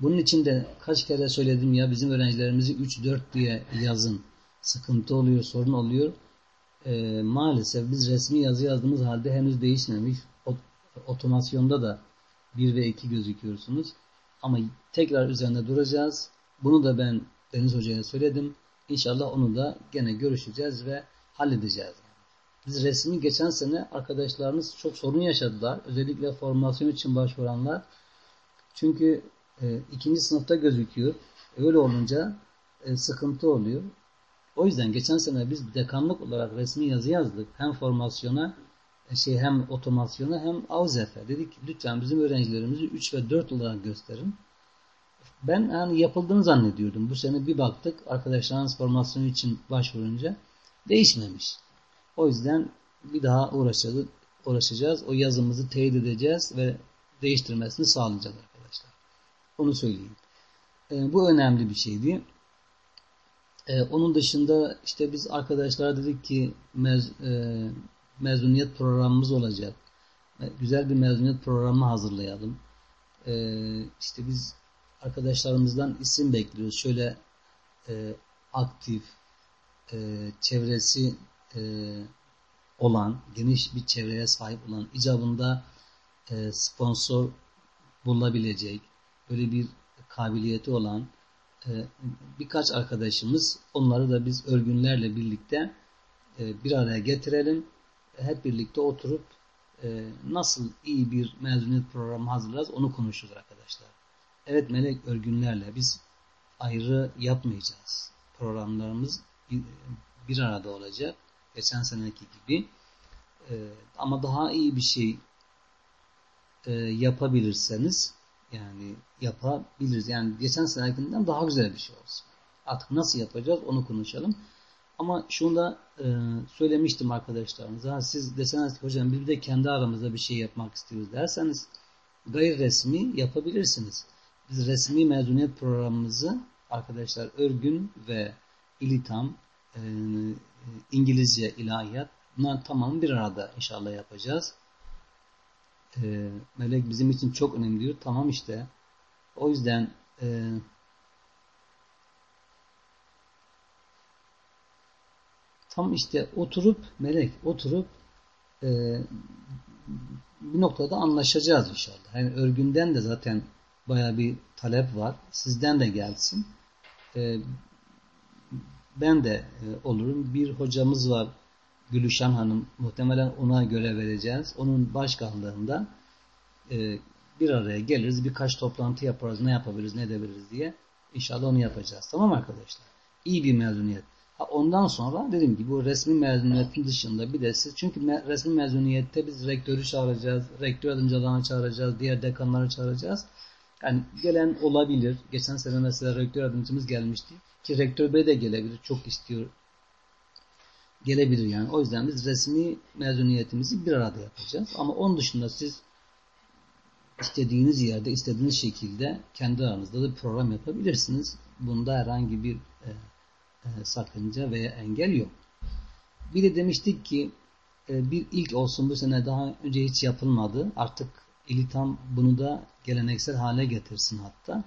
Bunun için de kaç kere söyledim ya bizim öğrencilerimizi 3-4 diye yazın. Sıkıntı oluyor, sorun oluyor. E, maalesef biz resmi yazı yazdığımız halde henüz değişmemiş. Otomasyonda da 1 ve 2 gözüküyorsunuz. Ama tekrar üzerinde duracağız. Bunu da ben Deniz Hoca'ya söyledim. İnşallah onu da gene görüşeceğiz ve halledeceğiz. Biz resmi geçen sene arkadaşlarımız çok sorun yaşadılar. Özellikle formasyon için başvuranlar. Çünkü e, ikinci sınıfta gözüküyor. Öyle olunca e, sıkıntı oluyor. O yüzden geçen sene biz dekanlık olarak resmi yazı yazdık. Hem formasyona e, şey hem otomasyona hem avzefe. Dedik lütfen bizim öğrencilerimizi 3 ve 4 olarak gösterin. Ben yani yapıldığını zannediyordum. Bu sene bir baktık arkadaşlarımız formasyon için başvurunca değişmemiş. O yüzden bir daha uğraşacağız. O yazımızı teyit edeceğiz ve değiştirmesini sağlayacağız arkadaşlar. Onu söyleyeyim. E, bu önemli bir şeydi. E, onun dışında işte biz arkadaşlara dedik ki mez, e, mezuniyet programımız olacak. E, güzel bir mezuniyet programı hazırlayalım. E, işte biz arkadaşlarımızdan isim bekliyoruz. Şöyle e, aktif, e, çevresi e, olan, geniş bir çevreye sahip olan, icabında e, sponsor bulabilecek, böyle bir kabiliyeti olan e, birkaç arkadaşımız, onları da biz örgünlerle birlikte e, bir araya getirelim. Hep birlikte oturup e, nasıl iyi bir mezuniyet programı hazırlarız onu konuşuruz arkadaşlar. Evet melek örgünlerle biz ayrı yapmayacağız. Programlarımız bir arada olacak. Geçen seneki gibi. E, ama daha iyi bir şey e, yapabilirseniz yani yapabiliriz. Yani geçen senekinden daha güzel bir şey olsun. Artık nasıl yapacağız onu konuşalım. Ama şunu da e, söylemiştim arkadaşlarımıza. Siz deseniz ki hocam bir de kendi aramızda bir şey yapmak istiyoruz derseniz gayri resmi yapabilirsiniz. Biz resmi mezuniyet programımızı arkadaşlar örgün ve ilitam e, İngilizce, ilahiyat bunlar tamamı bir arada inşallah yapacağız. E, melek bizim için çok önemli diyor. Tamam işte. O yüzden e, tam işte oturup melek oturup e, bir noktada anlaşacağız inşallah. Yani örgünden de zaten baya bir talep var. Sizden de gelsin. E, ben de e, olurum. Bir hocamız var Gülüşen Hanım. Muhtemelen ona göre vereceğiz. Onun başkanlığında e, bir araya geliriz. Birkaç toplantı yaparız. Ne yapabiliriz, ne edebiliriz diye. İnşallah onu yapacağız. Tamam arkadaşlar? İyi bir mezuniyet. Ha, ondan sonra dediğim gibi bu resmi mezuniyetin dışında bir de siz çünkü resmi mezuniyette biz rektörü çağıracağız, rektör yardımcılarını çağıracağız, diğer dekanları çağıracağız. Yani gelen olabilir. Geçen sene mesela rektör yardımcımız gelmişti. Ki rektör bey de gelebilir. Çok istiyor. Gelebilir yani. O yüzden biz resmi mezuniyetimizi bir arada yapacağız. Ama onun dışında siz istediğiniz yerde, istediğiniz şekilde kendi aranızda da program yapabilirsiniz. Bunda herhangi bir e, e, sakınca veya engel yok. Bir de demiştik ki e, bir ilk olsun bu sene daha önce hiç yapılmadı. Artık İlitam bunu da geleneksel hale getirsin hatta.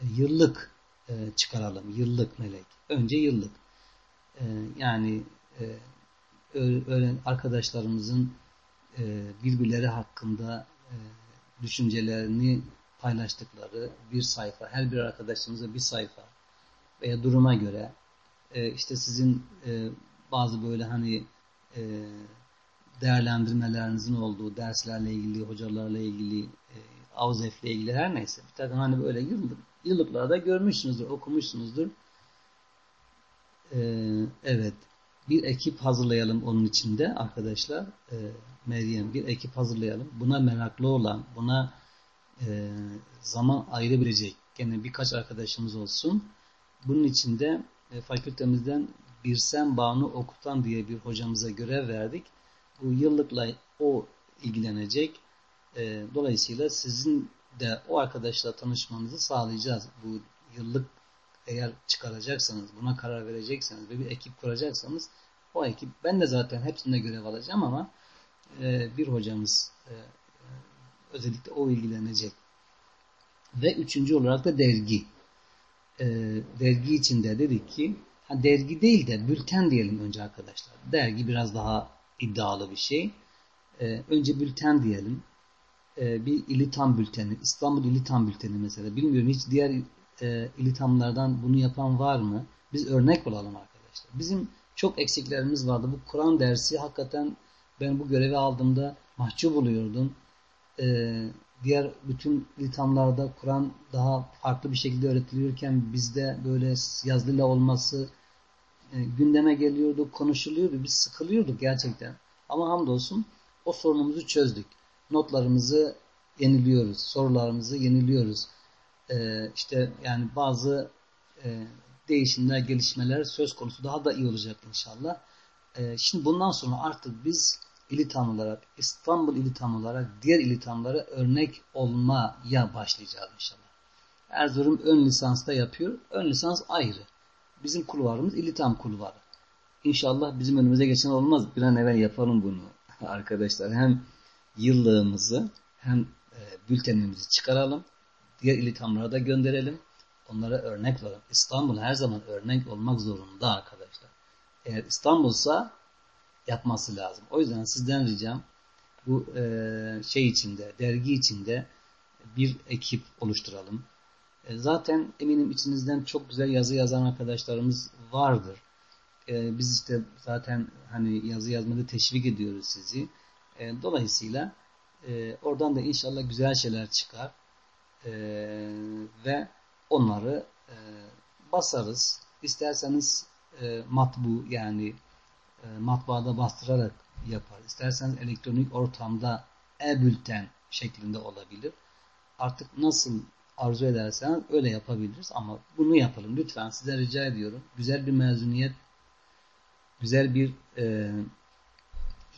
E, yıllık e, çıkaralım. Yıllık melek. Önce yıllık. E, yani e, öğren arkadaşlarımızın birbirleri hakkında düşüncelerini paylaştıkları bir sayfa, her bir arkadaşımıza bir sayfa veya duruma göre işte sizin bazı böyle hani değerlendirmelerinizin olduğu derslerle ilgili, hocalarla ilgili, e, avzefle ilgili her neyse bir takım hani böyle yıllık, yıllıklarda görmüşsünüzdür, okumuşsunuzdur. E, evet. Bir ekip hazırlayalım onun içinde arkadaşlar. E, Meryem bir ekip hazırlayalım. Buna meraklı olan, buna e, zaman ayırabilecek gene birkaç arkadaşımız olsun. Bunun içinde e, fakültemizden Birsen Banu Okutan diye bir hocamıza görev verdik. Bu yıllıkla o ilgilenecek. E, dolayısıyla sizin de o arkadaşla tanışmanızı sağlayacağız. Bu yıllık eğer çıkaracaksanız, buna karar verecekseniz ve bir ekip kuracaksanız o ekip, ben de zaten hepsinde görev alacağım ama e, bir hocamız e, e, özellikle o ilgilenecek. Ve üçüncü olarak da dergi. E, dergi içinde dedik ki ha, dergi değil de bülten diyelim önce arkadaşlar. Dergi biraz daha iddialı bir şey. E, önce bülten diyelim. E, bir ilitam bülteni. İstanbul ilitam bülteni mesela. Bilmiyorum hiç diğer e, ilitamlardan bunu yapan var mı? Biz örnek olalım arkadaşlar. Bizim çok eksiklerimiz vardı. Bu Kur'an dersi hakikaten ben bu görevi aldığımda mahcup oluyordum. Ee, diğer bütün litamlarda Kur'an daha farklı bir şekilde öğretiliyorken bizde böyle yazıyla olması e, gündeme geliyordu, konuşuluyordu. Biz sıkılıyorduk gerçekten. Ama hamdolsun o sorunumuzu çözdük. Notlarımızı yeniliyoruz, sorularımızı yeniliyoruz. Ee, işte yani bazı e, değişimler, gelişmeler söz konusu daha da iyi olacak inşallah. Ee, şimdi bundan sonra artık biz ilitam olarak, İstanbul ilitam olarak diğer ilitamlara örnek olmaya başlayacağız inşallah. Erzurum ön lisansta yapıyor. Ön lisans ayrı. Bizim kulvarımız ilitam kulvarı. İnşallah bizim önümüze geçen olmaz. Bir an evvel yapalım bunu arkadaşlar. Hem yıllığımızı hem e, bültenimizi çıkaralım. Diğer ilitamlara da gönderelim. Onlara örnek olalım. İstanbul her zaman örnek olmak zorunda arkadaşlar. Eğer İstanbul'sa yapması lazım. O yüzden sizden ricam bu e, şey içinde, dergi içinde bir ekip oluşturalım. E, zaten eminim içinizden çok güzel yazı yazan arkadaşlarımız vardır. Biz işte zaten hani yazı yazmada teşvik ediyoruz sizi. E, dolayısıyla e, oradan da inşallah güzel şeyler çıkar. E, ve onları e, basarız. İsterseniz e, matbu yani e, matbaada bastırarak yapar. İsterseniz elektronik ortamda e-bülten şeklinde olabilir. Artık nasıl arzu ederseniz öyle yapabiliriz ama bunu yapalım. Lütfen size rica ediyorum. Güzel bir mezuniyet, güzel bir e,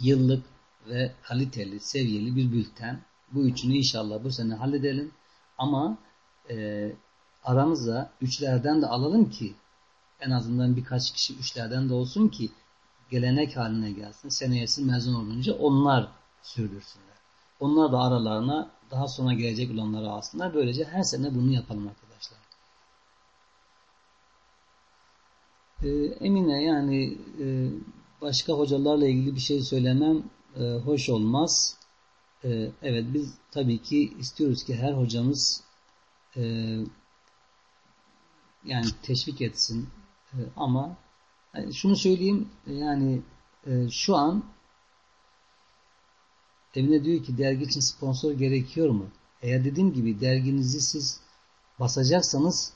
yıllık ve kaliteli, seviyeli bir bülten. Bu üçünü inşallah bu sene halledelim. Ama e, aramıza üçlerden de alalım ki en azından birkaç kişi üçlerden de olsun ki gelenek haline gelsin. Seneyesi mezun olunca onlar sürdürsünler. Onlar da aralarına daha sonra gelecek olanları alsınlar. Böylece her sene bunu yapalım arkadaşlar. Ee, Emine yani e, başka hocalarla ilgili bir şey söylemem e, hoş olmaz. Ee, evet biz tabii ki istiyoruz ki her hocamız e, yani teşvik etsin e, ama yani şunu söyleyeyim yani e, şu an Emine diyor ki dergi için sponsor gerekiyor mu? Eğer dediğim gibi derginizi siz basacaksanız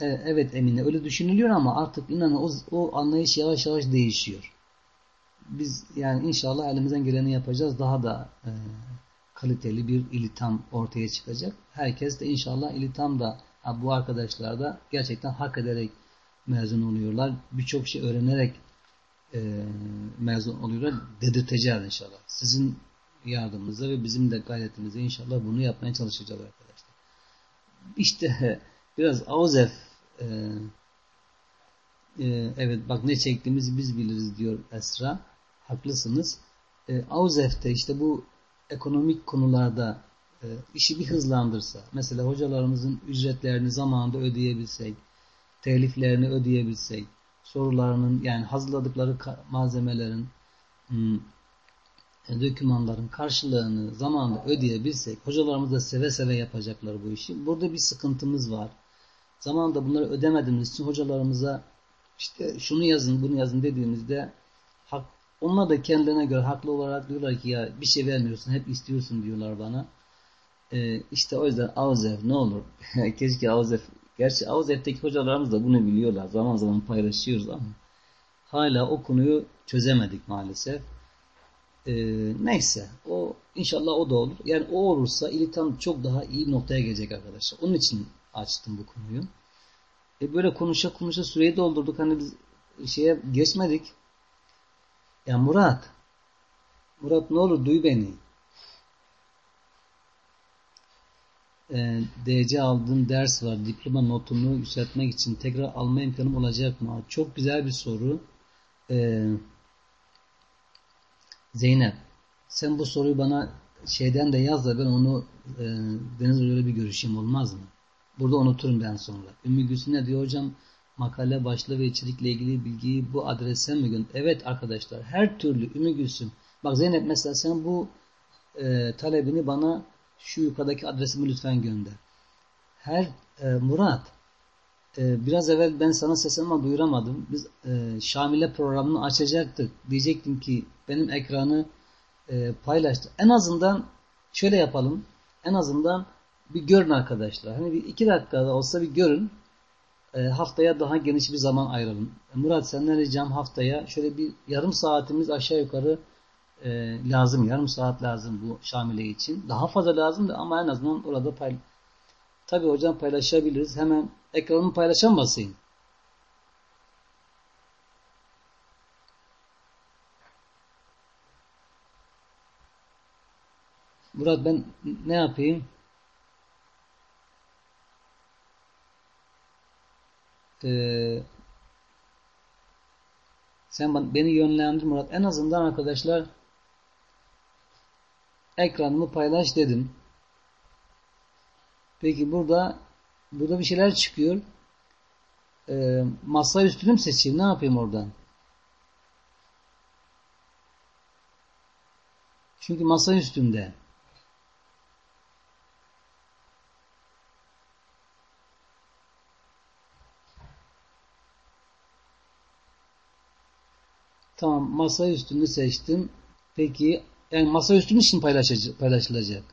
e, evet Emine öyle düşünülüyor ama artık inanın o, o anlayış yavaş yavaş değişiyor. Biz yani inşallah elimizden geleni yapacağız. Daha da e, kaliteli bir ilitam ortaya çıkacak. Herkes de inşallah ilitam da bu arkadaşlar da gerçekten hak ederek mezun oluyorlar. Birçok şey öğrenerek e, mezun oluyorlar. Dedirteceğiz inşallah. Sizin yardımınızla ve bizim de gayretimizle inşallah bunu yapmaya çalışacağız arkadaşlar. İşte biraz Avzef e, e, evet bak ne çektiğimizi biz biliriz diyor Esra. Haklısınız. E, Avzef'te işte bu ekonomik konularda e, işi bir hızlandırsa, mesela hocalarımızın ücretlerini zamanında ödeyebilsek, teliflerini ödeyebilsek, sorularının yani hazırladıkları malzemelerin hmm, e, dokümanların karşılığını zamanında ödeyebilsek hocalarımız da seve seve yapacaklar bu işi. Burada bir sıkıntımız var. Zamanında bunları ödemediğimiz için hocalarımıza işte şunu yazın bunu yazın dediğimizde onlar da kendilerine göre haklı olarak diyorlar ki ya bir şey vermiyorsun hep istiyorsun diyorlar bana. Ee, işte o yüzden Avzef ne olur keşke Avzef gerçi Avzef'teki hocalarımız da bunu biliyorlar zaman zaman paylaşıyoruz ama hala o konuyu çözemedik maalesef. E, neyse o inşallah o da olur. Yani o olursa İlitan çok daha iyi bir noktaya gelecek arkadaşlar. Onun için açtım bu konuyu. E böyle konuşa konuşa süreyi doldurduk. Hani biz şeye geçmedik. Ya Murat Murat ne olur duy beni. E, DC aldığım ders var. Diploma notunu yükseltmek için tekrar alma imkanım olacak mı? Çok güzel bir soru. Eee Zeynep sen bu soruyu bana şeyden de yaz da ben onu e, Deniz Hoca'yla bir görüşeyim olmaz mı? Burada unuturum ben sonra. Ümmü Gülsün ne diyor hocam? Makale başlığı ve içerikle ilgili bilgiyi bu adrese mi gönder? Evet arkadaşlar her türlü Ümmü Gülsün. Bak Zeynep mesela sen bu e, talebini bana şu yukarıdaki adresimi lütfen gönder. Her e, Murat e, biraz evvel ben sana ama duyuramadım. Biz e, Şamile programını açacaktık. Diyecektim ki benim ekranı e, paylaştı. En azından şöyle yapalım. En azından bir görün arkadaşlar. Hani bir iki dakikada olsa bir görün. E, haftaya daha geniş bir zaman ayıralım. Murat senden ricam haftaya şöyle bir yarım saatimiz aşağı yukarı e, lazım. Yarım saat lazım bu Şamile için. Daha fazla lazım da ama en azından orada pay Tabi hocam paylaşabiliriz. Hemen ekranımı paylaşan basayım. Murat ben ne yapayım? Ee, sen beni yönlendir Murat. En azından arkadaşlar ekranımı paylaş dedim. Peki burada burada bir şeyler çıkıyor. Ee, masa üstünü mü seçeyim? Ne yapayım oradan? Çünkü masa üstünde. Tamam masa üstünü seçtim. Peki yani masa üstünü için paylaşılacak.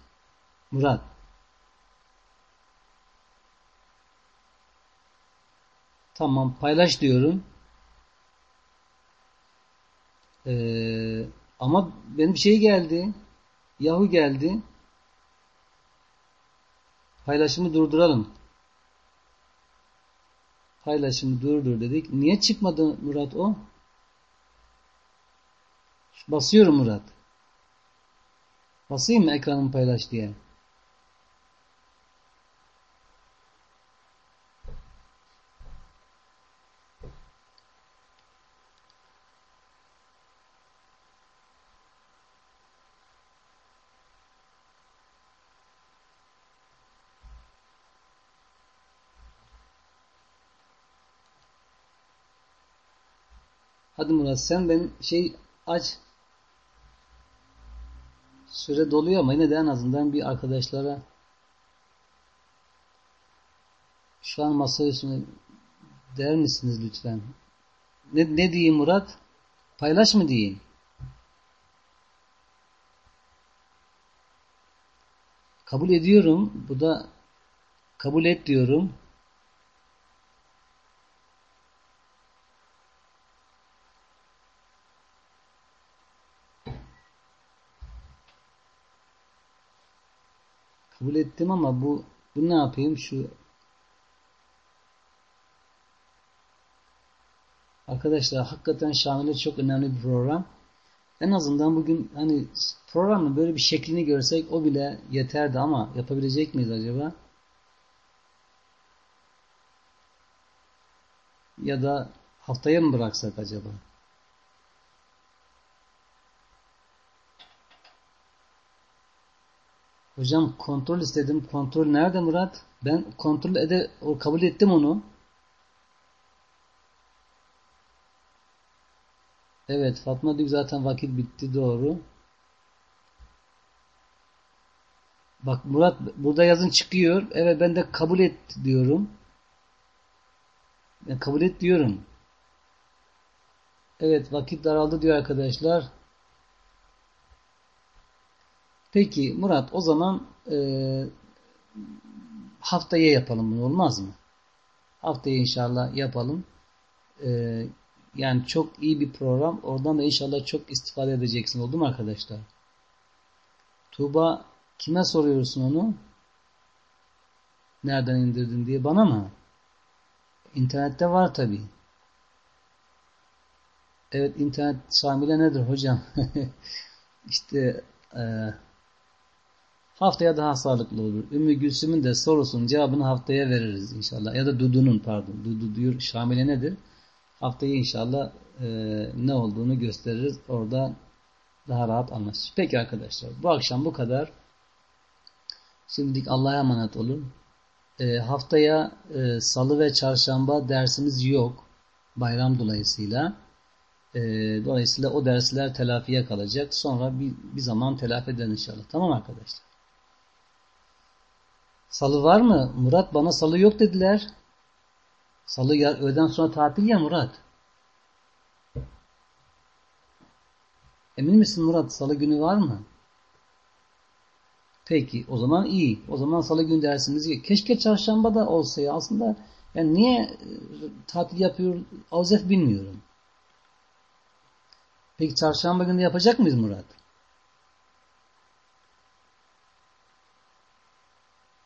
Murat. Tamam paylaş diyorum. Ee, ama benim şey geldi. Yahoo geldi. Paylaşımı durduralım. Paylaşımı durdur dedik. Niye çıkmadı Murat o? Basıyorum Murat. Basayım mı ekranımı paylaş diye? Hadi Murat sen ben şey aç Süre doluyor ama yine de en azından bir arkadaşlara şu an masa üstüne der misiniz lütfen? Ne, ne diyeyim Murat? Paylaş mı diyeyim? Kabul ediyorum. Bu da kabul et diyorum. Kabul ettim ama bu bu ne yapayım? Şu Arkadaşlar hakikaten Şamil'e çok önemli bir program. En azından bugün hani programın böyle bir şeklini görsek o bile yeterdi ama yapabilecek miyiz acaba? Ya da haftaya mı bıraksak acaba? Hocam kontrol istedim. Kontrol nerede Murat? Ben kontrol ede o kabul ettim onu. Evet Fatma diyor zaten vakit bitti doğru. Bak Murat burada yazın çıkıyor. Evet ben de kabul et diyorum. Ben kabul et diyorum. Evet vakit daraldı diyor arkadaşlar. Peki Murat o zaman e, haftaya yapalım bunu olmaz mı? Haftaya inşallah yapalım. E, yani çok iyi bir program. Oradan da inşallah çok istifade edeceksin. Oldu mu arkadaşlar? Tuğba kime soruyorsun onu? Nereden indirdin diye. Bana mı? İnternette var tabi. Evet internet Şamil'e nedir hocam? İşte e, haftaya daha sağlıklı olur. Ümmü Gülsüm'ün de sorusunun cevabını haftaya veririz inşallah. Ya da Dudu'nun pardon. Dudu diyor Şamil'e nedir? Haftaya inşallah e, ne olduğunu gösteririz. Orada daha rahat anlaşılır. Peki arkadaşlar bu akşam bu kadar. Şimdilik Allah'a emanet olun. E, haftaya e, salı ve çarşamba dersimiz yok. Bayram dolayısıyla. E, dolayısıyla o dersler telafiye kalacak. Sonra bir, bir zaman telafi eden inşallah. Tamam arkadaşlar. Salı var mı? Murat bana salı yok dediler. Salı öğleden sonra tatil ya Murat. Emin misin Murat? Salı günü var mı? Peki o zaman iyi. O zaman salı günü dersimiz iyi. Keşke çarşamba da olsa ya. Aslında yani niye e, tatil yapıyor Avzef bilmiyorum. Peki çarşamba günü yapacak mıyız Murat?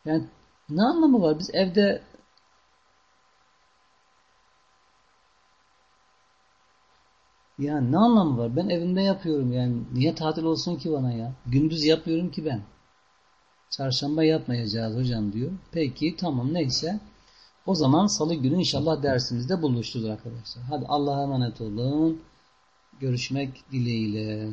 Yani ne anlamı var? Biz evde Yani ne anlamı var? Ben evimde yapıyorum yani. Niye tatil olsun ki bana ya? Gündüz yapıyorum ki ben. Çarşamba yapmayacağız hocam diyor. Peki tamam neyse. O zaman salı günü inşallah dersimizde buluşturuz arkadaşlar. Hadi Allah'a emanet olun. Görüşmek dileğiyle.